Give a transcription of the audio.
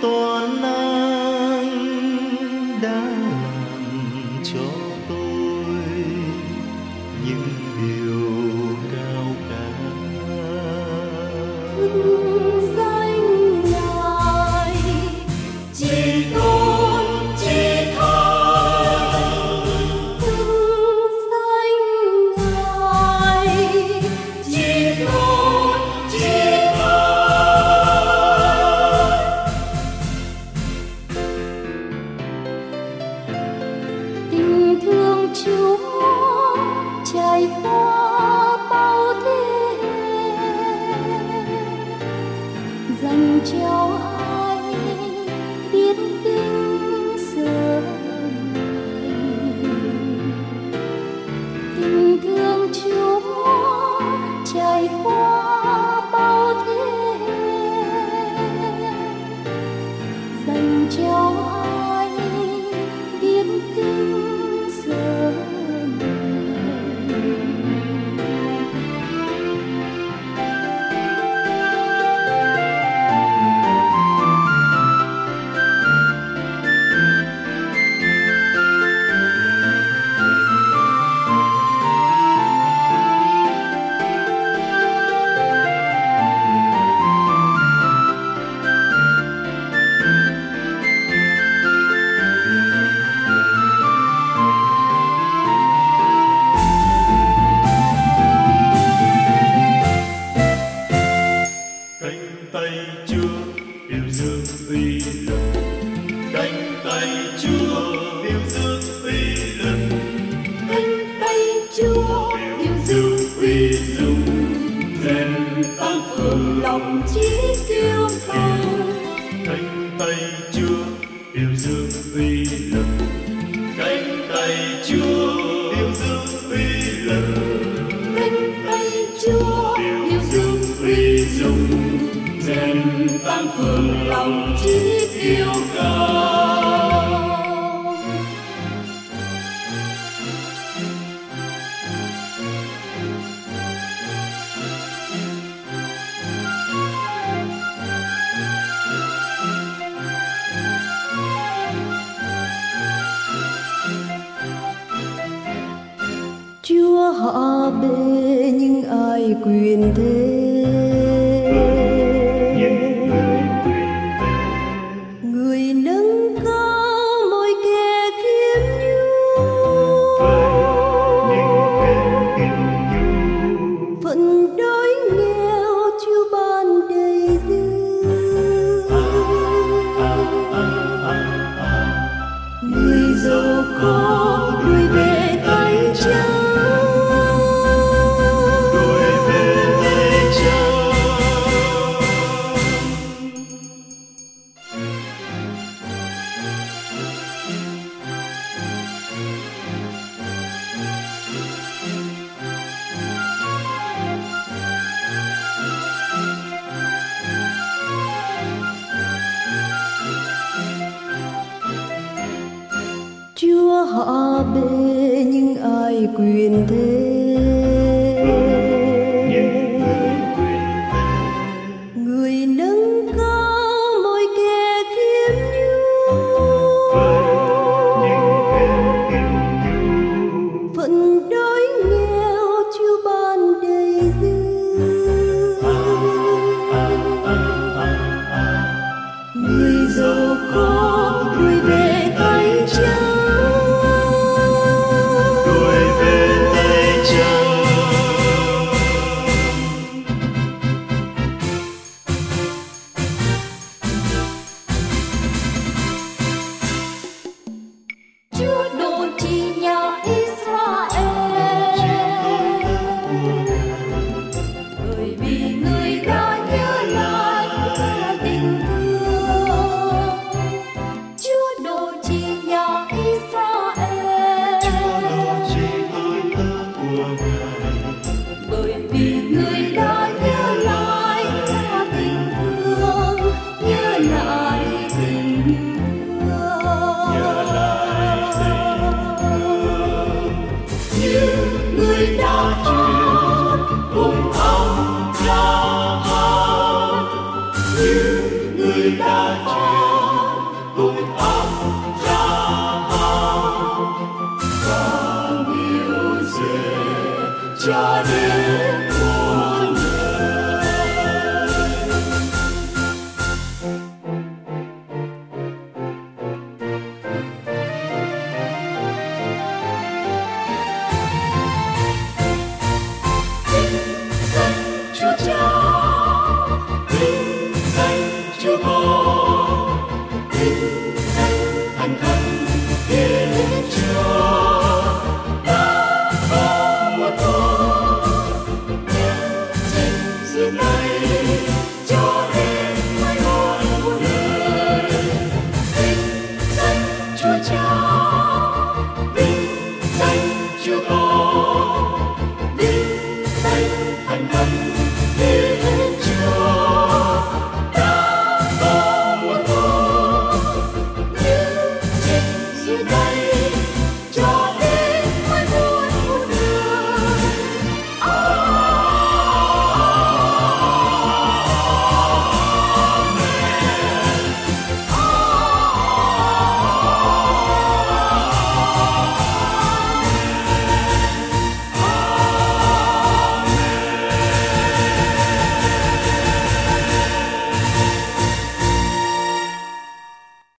то see bên những ai quyền thế? họ bê những ai quyền thế? của ngài bởi vì